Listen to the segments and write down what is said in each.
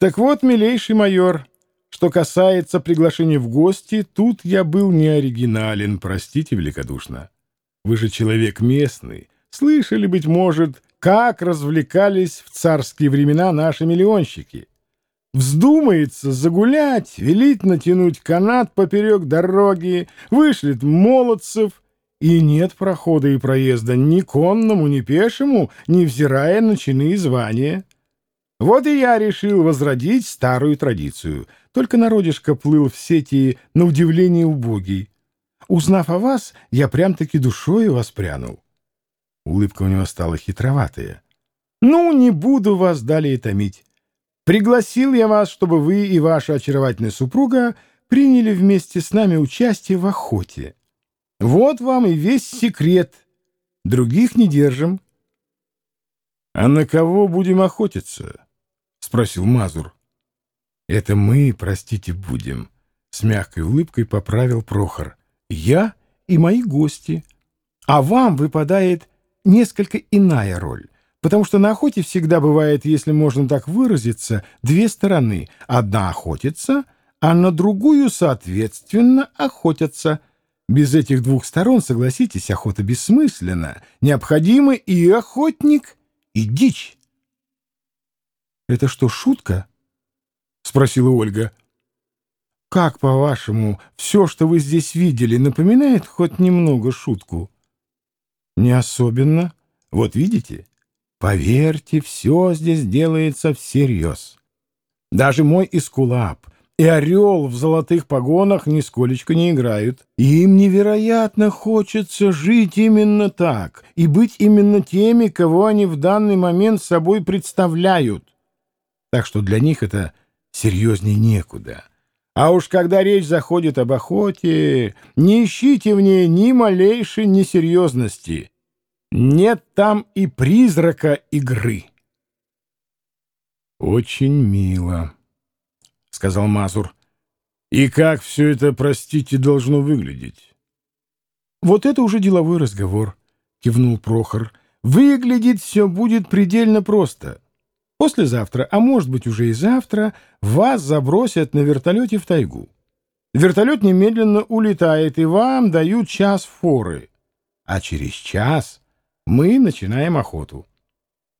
Так вот, милейший майор, что касается приглашения в гости, тут я был не оригинален, простите великодушно. Вы же человек местный, слышали, быть может, как развлекались в царские времена наши миллионщики. Вздумается загулять, велит натянуть канат поперек дороги, вышлет молодцев, и нет прохода и проезда ни конному, ни пешему, невзирая на чины и звания. Вот и я решил возродить старую традицию. Только народишко плыл в сети на удивление убогий. Узнав о вас, я прям-таки душою воспрянул. Улыбка у него стала хитроватая. «Ну, не буду вас далее томить. Пригласил я вас, чтобы вы и ваша очаровательная супруга приняли вместе с нами участие в охоте. Вот вам и весь секрет. Других не держим». «А на кого будем охотиться?» — спросил Мазур. «Это мы, простите, будем», — с мягкой улыбкой поправил Прохор. «Я и мои гости. А вам выпадает несколько иная роль, потому что на охоте всегда бывает, если можно так выразиться, две стороны. Одна охотится, а на другую, соответственно, охотятся. Без этих двух сторон, согласитесь, охота бессмысленна. Необходимы и охотник, и дичь. «Это что, шутка?» — спросила Ольга. «Как, по-вашему, все, что вы здесь видели, напоминает хоть немного шутку?» Не особенно. Вот видите? Поверьте, все здесь делается всерьез. Даже мой эскулап и орел в золотых погонах нисколечко не играют. Им невероятно хочется жить именно так и быть именно теми, кого они в данный момент собой представляют. Так что для них это серьезней некуда. А уж когда речь заходит об охоте, не ищите в ней ни малейшей несерьезности. Нет там и призрака игры. «Очень мило», — сказал Мазур. «И как все это, простите, должно выглядеть?» «Вот это уже деловой разговор», — кивнул Прохор. «Выглядеть все будет предельно просто». Послезавтра, а может быть уже и завтра, вас забросят на вертолете в тайгу. Вертолет немедленно улетает, и вам дают час форы. А через час мы начинаем охоту.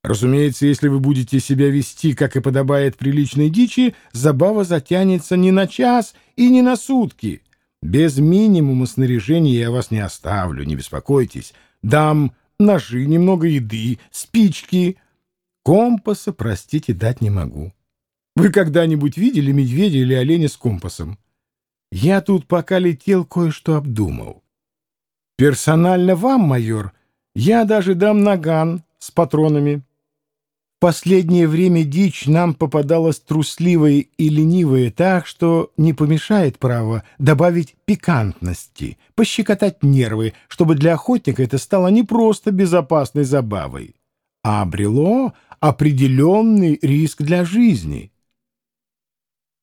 Разумеется, если вы будете себя вести, как и подобает приличной дичи, забава затянется не на час и не на сутки. Без минимума снаряжения я вас не оставлю, не беспокойтесь. Дам ножи, немного еды, спички — Компаса, простите, дать не могу. Вы когда-нибудь видели медведя или оленя с компасом? Я тут пока летел, кое-что обдумал. Персонально вам, майор, я даже дам наган с патронами. В последнее время дичь нам попадалась трусливая и ленивая, так что не помешает право добавить пикантности, пощекотать нервы, чтобы для охотника это стало не просто безопасной забавой, а обрело определенный риск для жизни.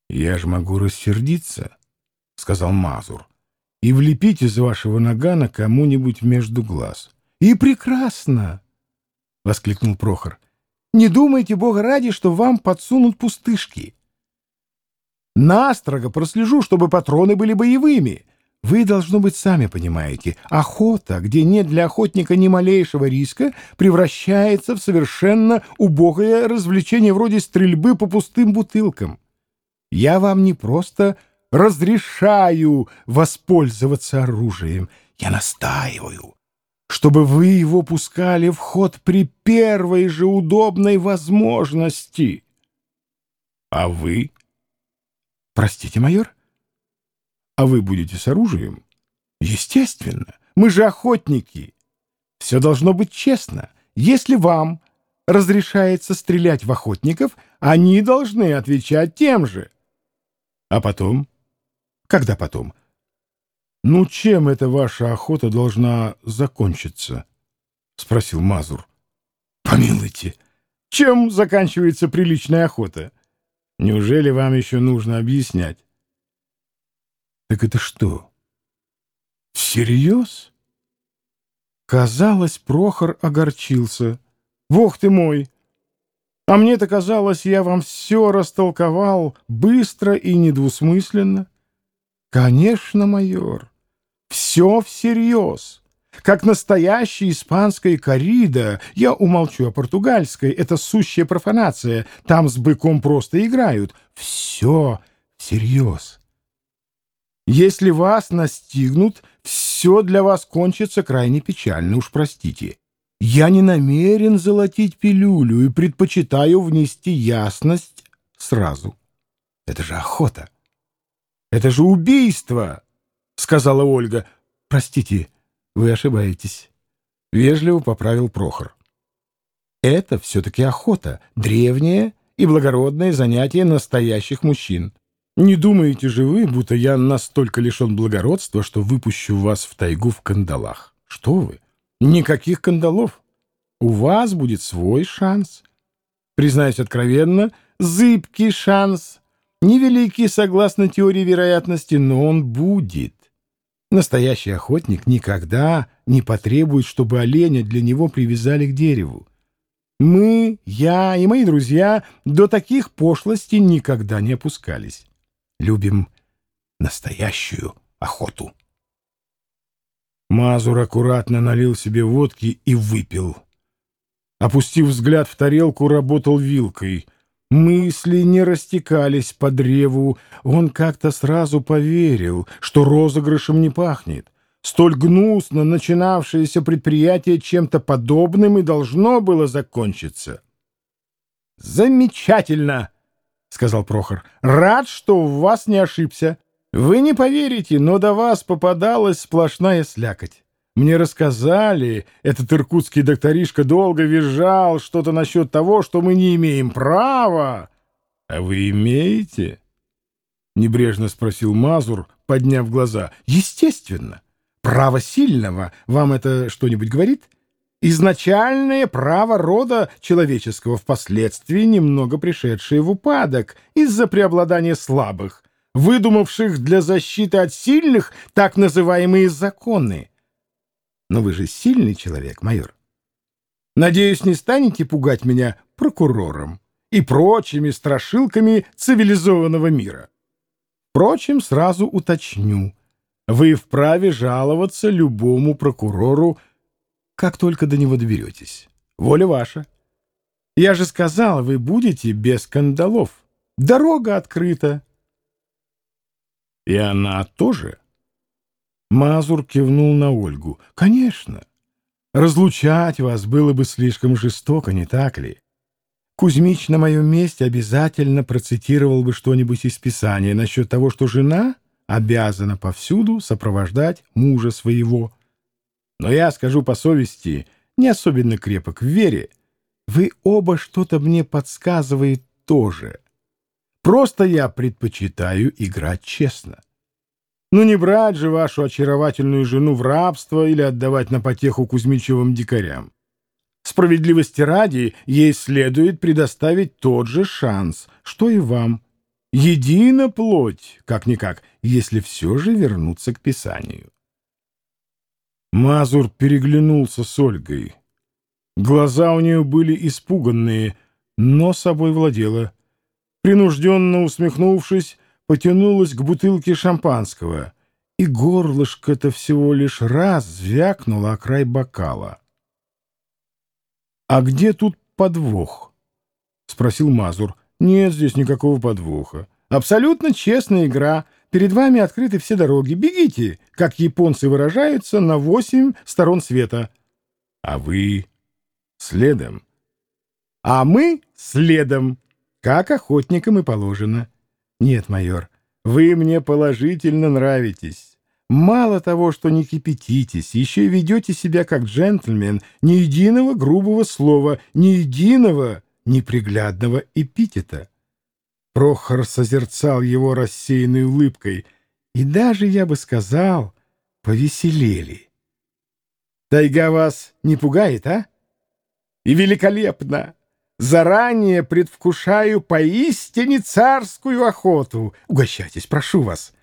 «Я же могу рассердиться», — сказал Мазур, — «и влепить из вашего нагана кому-нибудь между глаз». «И прекрасно!» — воскликнул Прохор. «Не думайте, Бога ради, что вам подсунут пустышки. Настрого прослежу, чтобы патроны были боевыми». Вы, должно быть, сами понимаете, охота, где нет для охотника ни малейшего риска, превращается в совершенно убогое развлечение вроде стрельбы по пустым бутылкам. Я вам не просто разрешаю воспользоваться оружием, я настаиваю, чтобы вы его пускали в ход при первой же удобной возможности. А вы? Простите, майор? А вы будете с оружием? Естественно. Мы же охотники. Все должно быть честно. Если вам разрешается стрелять в охотников, они должны отвечать тем же. А потом? Когда потом? Ну, чем эта ваша охота должна закончиться? Спросил Мазур. Помилуйте, чем заканчивается приличная охота? Неужели вам еще нужно объяснять? Так это что? Всерьез? Казалось, Прохор огорчился. Бог ты мой! А мне-то казалось, я вам все растолковал быстро и недвусмысленно. Конечно, майор, все всерьез. Как настоящая испанская коррида, я умолчу о португальской, это сущая профанация, там с быком просто играют. Все всерьез. Если вас настигнут, все для вас кончится крайне печально, уж простите. Я не намерен золотить пилюлю и предпочитаю внести ясность сразу. Это же охота. Это же убийство, — сказала Ольга. Простите, вы ошибаетесь. Вежливо поправил Прохор. Это все-таки охота, древнее и благородное занятие настоящих мужчин. Не думаете же вы, будто я настолько лишен благородства, что выпущу вас в тайгу в кандалах? Что вы? Никаких кандалов. У вас будет свой шанс. Признаюсь откровенно, зыбкий шанс. Невеликий, согласно теории вероятности, но он будет. Настоящий охотник никогда не потребует, чтобы оленя для него привязали к дереву. Мы, я и мои друзья до таких пошлостей никогда не опускались. Любим настоящую охоту. Мазур аккуратно налил себе водки и выпил. Опустив взгляд в тарелку, работал вилкой. Мысли не растекались по древу. Он как-то сразу поверил, что розыгрышем не пахнет. Столь гнусно начинавшееся предприятие чем-то подобным и должно было закончиться. «Замечательно!» — сказал Прохор. «Рад, что в вас не ошибся. Вы не поверите, но до вас попадалась сплошная слякоть. Мне рассказали, этот иркутский докторишка долго визжал что-то насчет того, что мы не имеем права. — А вы имеете? — небрежно спросил Мазур, подняв глаза. — Естественно. Право сильного. Вам это что-нибудь говорит? Изначальное право рода человеческого, впоследствии немного пришедшее в упадок из-за преобладания слабых — выдумавших для защиты от сильных так называемые законы. Но вы же сильный человек, майор. Надеюсь, не станете пугать меня прокурором и прочими страшилками цивилизованного мира. Впрочем, сразу уточню. Вы вправе жаловаться любому прокурору, как только до него доберетесь. Воля ваша. Я же сказал, вы будете без скандалов. Дорога открыта. И она тоже? Мазур кивнул на Ольгу. Конечно. Разлучать вас было бы слишком жестоко, не так ли? Кузьмич на моем месте обязательно процитировал бы что-нибудь из Писания насчет того, что жена обязана повсюду сопровождать мужа своего. Но я скажу по совести, не особенно крепок в вере. Вы оба что-то мне подсказывает тоже. Просто я предпочитаю играть честно. Ну не брать же вашу очаровательную жену в рабство или отдавать на потеху Кузьмичевым дикарям. Справедливости ради, ей следует предоставить тот же шанс, что и вам. Едина плоть, как-никак, если все же вернуться к Писанию. Мазур переглянулся с Ольгой. Глаза у нее были испуганные, но собой владела. Принужденно усмехнувшись, потянулась к бутылке шампанского, и горлышко-то всего лишь раз звякнуло о край бокала. «А где тут подвох?» — спросил Мазур. «Нет здесь никакого подвоха. Абсолютно честная игра. Перед вами открыты все дороги. Бегите, как японцы выражаются, на восемь сторон света. А вы следом. А мы следом, как охотникам и положено. Нет, майор, вы мне положительно нравитесь. Мало того, что не кипятитесь, еще и ведете себя как джентльмен, ни единого грубого слова, ни единого неприглядного эпитета. Прохор созерцал его рассеянной улыбкой, и даже, я бы сказал, повеселели. Тайга вас не пугает, а? И великолепно! Заранее предвкушаю поистине царскую охоту. Угощайтесь, прошу вас.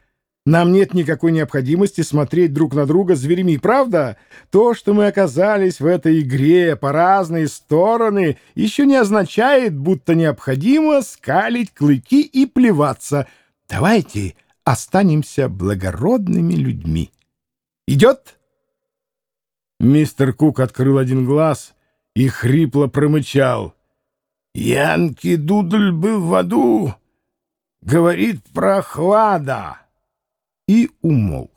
Нам нет никакой необходимости смотреть друг на друга зверями, правда? То, что мы оказались в этой игре по разные стороны, еще не означает, будто необходимо скалить клыки и плеваться. Давайте останемся благородными людьми. Идет?» Мистер Кук открыл один глаз и хрипло промычал. «Янки Дудль был в аду, говорит прохлада» и умолк.